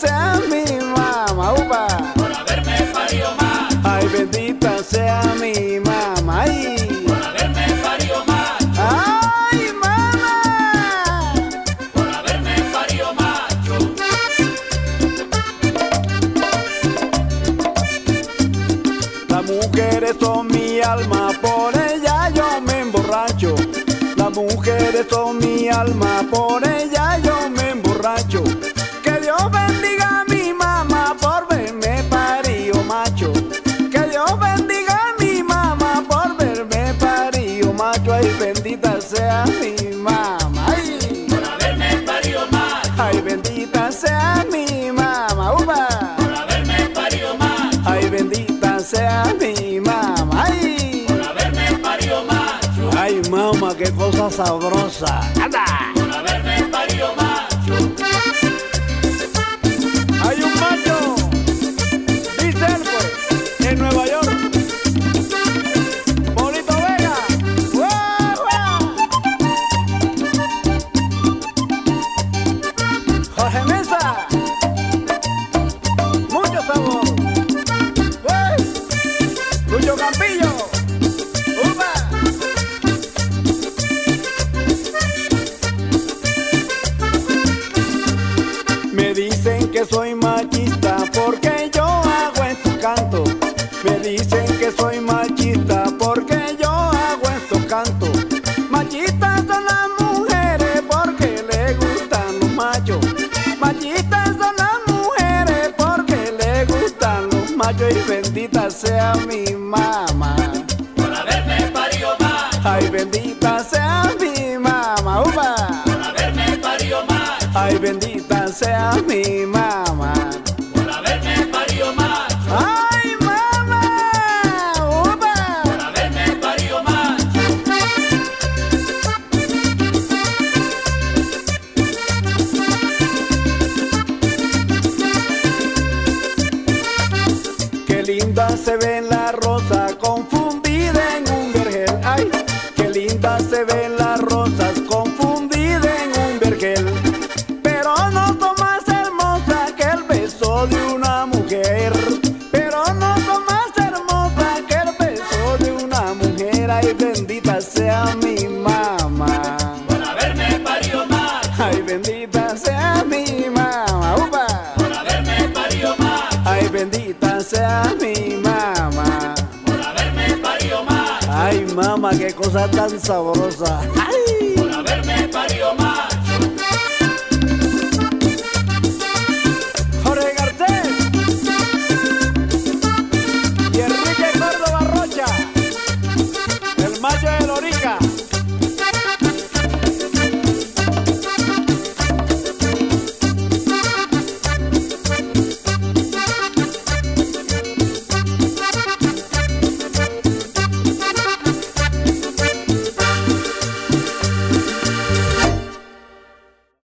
sea mi mamá. Upa. por haberme parido macho, Ay, bendita sea mi mamá. Ay, por haberme parido macho, ay, mamá. por haberme parido macho. Las mujeres son mi alma, por ella yo me emborracho. Las mujeres son mi alma, por ella yo me bendita sea mi mamá. Upa. por haberme parido macho, Ay, bendita sea mi mamá. Ay, por haberme parido macho, ay, mamá, qué cosa sabrosa. ¡Anda! Sea mi mamá. Por haberme parido macho, Ay, bendita sea mi mamá. Upa. por haberme parido macho, Ay, bendita sea mi mamá. Linda se ve la rosa confundida en un vergel. Ay, qué linda se ven las rosas confundida en un vergel. Pero no son más hermosa que el beso de una mujer. Pero no son más hermosa que el beso de una mujer. Ay, bendita sea mi bendita sea mi mamá. por haberme parido macho, Ay, mamá, qué cosa tan sabrosa. Ay.